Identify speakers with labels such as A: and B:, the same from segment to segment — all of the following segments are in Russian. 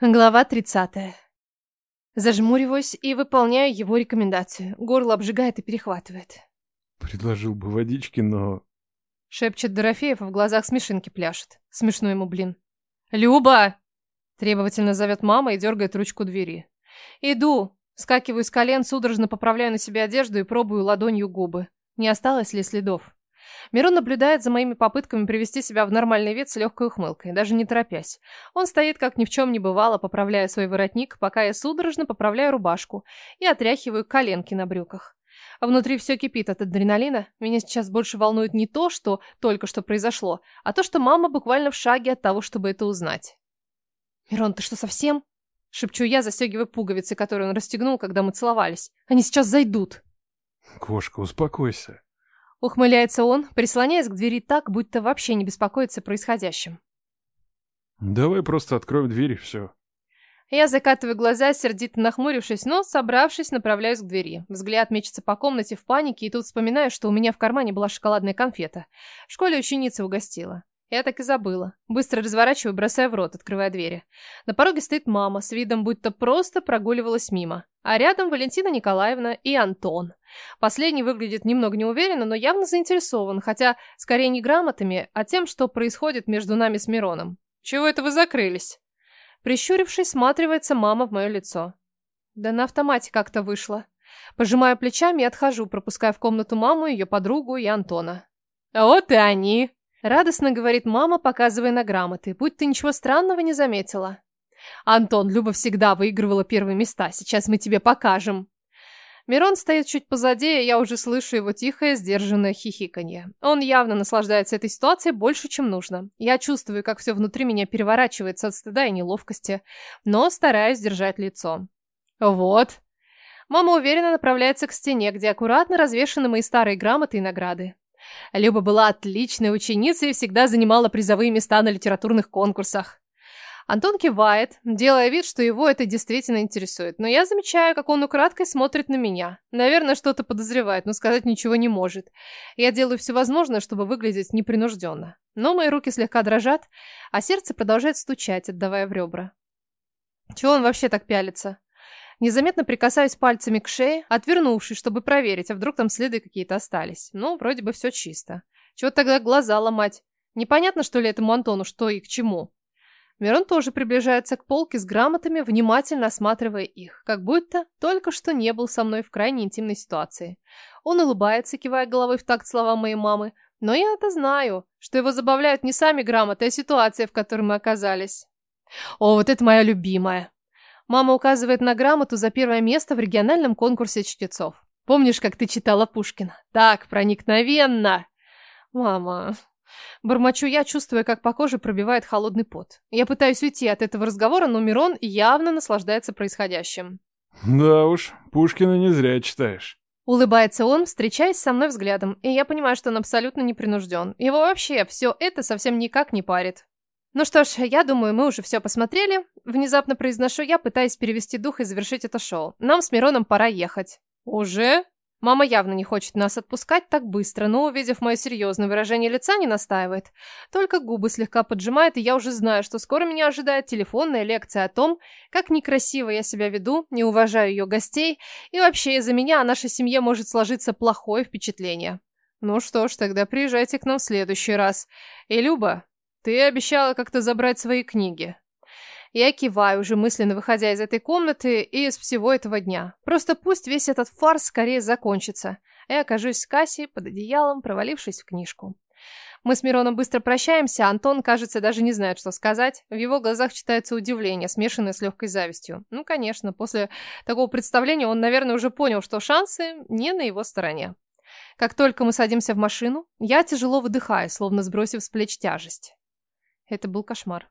A: Глава 30. Зажмуриваюсь и выполняю его рекомендацию. Горло обжигает и перехватывает.
B: Предложил бы водички, но...
A: Шепчет Дорофеев, а в глазах смешинки пляшет. Смешно ему, блин. «Люба!» Требовательно зовет мама и дергает ручку двери. Иду. Скакиваю с колен, судорожно поправляю на себе одежду и пробую ладонью губы. Не осталось ли следов? Мирон наблюдает за моими попытками привести себя в нормальный вид с легкой ухмылкой, даже не торопясь. Он стоит, как ни в чем не бывало, поправляя свой воротник, пока я судорожно поправляю рубашку и отряхиваю коленки на брюках. А внутри все кипит от адреналина. Меня сейчас больше волнует не то, что только что произошло, а то, что мама буквально в шаге от того, чтобы это узнать. «Мирон, ты что, совсем?» Шепчу я, застегивая пуговицы, которые он расстегнул, когда мы целовались. «Они сейчас зайдут!»
B: Кошка, успокойся.
A: Ухмыляется он, прислоняясь к двери так, будто вообще не беспокоится происходящим.
B: Давай просто откроем дверь и все.
A: Я закатываю глаза, сердито нахмурившись, но, собравшись, направляюсь к двери. Взгляд мечется по комнате в панике, и тут вспоминаю, что у меня в кармане была шоколадная конфета. В школе ученица угостила. Я так и забыла. Быстро разворачиваю, бросая в рот, открывая двери. На пороге стоит мама, с видом будто просто прогуливалась мимо. А рядом Валентина Николаевна и Антон. Последний выглядит немного неуверенно, но явно заинтересован, хотя скорее не грамотами, а тем, что происходит между нами с Мироном. «Чего это вы закрылись?» Прищурившись, сматривается мама в мое лицо. Да на автомате как-то вышло. Пожимаю плечами и отхожу, пропуская в комнату маму, ее подругу и Антона. «Вот и они!» Радостно говорит мама, показывая на грамоты, будь ты ничего странного не заметила. Антон, Люба всегда выигрывала первые места, сейчас мы тебе покажем. Мирон стоит чуть позади, и я уже слышу его тихое, сдержанное хихиканье. Он явно наслаждается этой ситуацией больше, чем нужно. Я чувствую, как все внутри меня переворачивается от стыда и неловкости, но стараюсь держать лицо. Вот. Мама уверенно направляется к стене, где аккуратно развешаны мои старые грамоты и награды. Люба была отличной ученицей и всегда занимала призовые места на литературных конкурсах. Антон кивает, делая вид, что его это действительно интересует, но я замечаю, как он украдкой смотрит на меня. Наверное, что-то подозревает, но сказать ничего не может. Я делаю все возможное, чтобы выглядеть непринужденно. Но мои руки слегка дрожат, а сердце продолжает стучать, отдавая в ребра. Чего он вообще так пялится? Незаметно прикасаюсь пальцами к шее, отвернувшись, чтобы проверить, а вдруг там следы какие-то остались. Ну, вроде бы все чисто. Чего тогда глаза ломать? Непонятно, что ли, этому Антону, что и к чему. Мирон тоже приближается к полке с грамотами, внимательно осматривая их, как будто только что не был со мной в крайне интимной ситуации. Он улыбается, кивая головой в такт словам моей мамы, но я-то знаю, что его забавляют не сами грамоты, а ситуация, в которой мы оказались. О, вот это моя любимая. Мама указывает на грамоту за первое место в региональном конкурсе чтецов. Помнишь, как ты читала Пушкина? Так, проникновенно. Мама, Бормочу я, чувствуя, как по коже пробивает холодный пот. Я пытаюсь уйти от этого разговора, но Мирон явно наслаждается происходящим.
B: Да уж, Пушкина не зря читаешь.
A: Улыбается он, встречаясь со мной взглядом, и я понимаю, что он абсолютно непринужден. Его вообще все это совсем никак не парит. Ну что ж, я думаю, мы уже все посмотрели. Внезапно произношу я, пытаясь перевести дух и завершить это шоу. Нам с Мироном пора ехать. Уже? Мама явно не хочет нас отпускать так быстро, но, увидев мое серьезное выражение лица, не настаивает. Только губы слегка поджимает, и я уже знаю, что скоро меня ожидает телефонная лекция о том, как некрасиво я себя веду, не уважаю ее гостей, и вообще из-за меня о нашей семье может сложиться плохое впечатление. Ну что ж, тогда приезжайте к нам в следующий раз. И, Люба, ты обещала как-то забрать свои книги. Я киваю, уже мысленно выходя из этой комнаты и из всего этого дня. Просто пусть весь этот фарс скорее закончится. Я окажусь в кассе под одеялом, провалившись в книжку. Мы с Мироном быстро прощаемся, Антон, кажется, даже не знает, что сказать. В его глазах читается удивление, смешанное с легкой завистью. Ну, конечно, после такого представления он, наверное, уже понял, что шансы не на его стороне. Как только мы садимся в машину, я тяжело выдыхаю, словно сбросив с плеч тяжесть. Это был кошмар.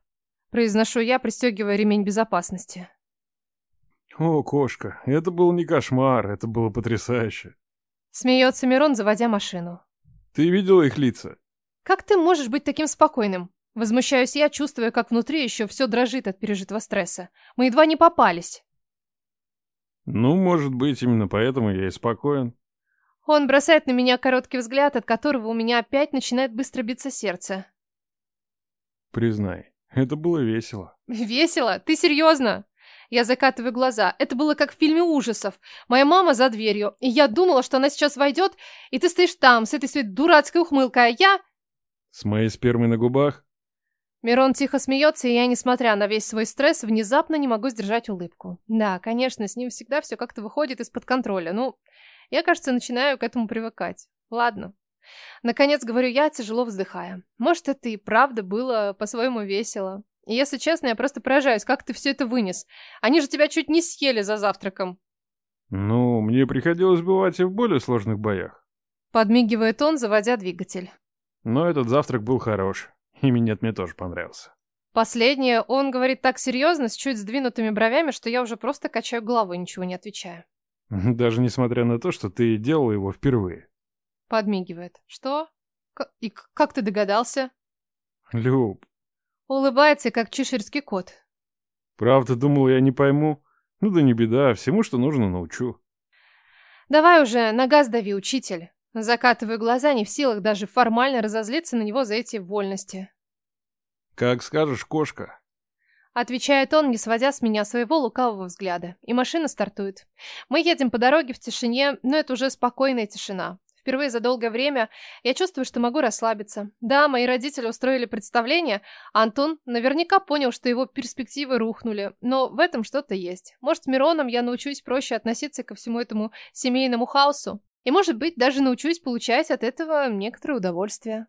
A: Произношу я, пристегивая ремень безопасности.
B: О, кошка, это был не кошмар, это было потрясающе.
A: Смеется Мирон, заводя машину.
B: Ты видела их лица?
A: Как ты можешь быть таким спокойным? Возмущаюсь я, чувствуя, как внутри еще все дрожит от пережитого стресса. Мы едва не попались.
B: Ну, может быть, именно поэтому я и спокоен.
A: Он бросает на меня короткий взгляд, от которого у меня опять начинает быстро биться сердце.
B: Признай, Это было весело.
A: Весело? Ты серьезно? Я закатываю глаза. Это было как в фильме ужасов. Моя мама за дверью, и я думала, что она сейчас войдет, и ты стоишь там, с этой своей дурацкой ухмылкой, а я...
B: С моей спермой на губах?
A: Мирон тихо смеется, и я, несмотря на весь свой стресс, внезапно не могу сдержать улыбку. Да, конечно, с ним всегда все как-то выходит из-под контроля. Ну, я, кажется, начинаю к этому привыкать. Ладно. Наконец, говорю я, тяжело вздыхая. Может, это и правда было по-своему весело. И если честно, я просто поражаюсь, как ты все это вынес. Они же тебя чуть не съели за завтраком.
B: Ну, мне приходилось бывать и в более сложных боях.
A: Подмигивает он, заводя двигатель.
B: Но этот завтрак был хорош. И минет мне тоже понравился.
A: Последнее он говорит так серьезно, с чуть сдвинутыми бровями, что я уже просто качаю головой, ничего не отвечаю.
B: Даже несмотря на то, что ты делал его впервые.
A: Подмигивает. Что? К и как ты догадался?
B: Люб.
A: Улыбается, как чеширский кот.
B: Правда, думал, я не пойму. Ну да не беда, всему, что нужно, научу.
A: Давай уже, на газ дави, учитель. Закатываю глаза, не в силах даже формально разозлиться на него за эти вольности.
B: «Как скажешь, кошка»,
A: Отвечает он, не сводя с меня своего лукавого взгляда. И машина стартует. Мы едем по дороге в тишине, но это уже спокойная тишина. Впервые за долгое время я чувствую, что могу расслабиться. Да, мои родители устроили представление, а Антон наверняка понял, что его перспективы рухнули. Но в этом что-то есть. Может, с Мироном я научусь проще относиться ко всему этому семейному хаосу. И, может быть, даже научусь получать от этого некоторое удовольствие.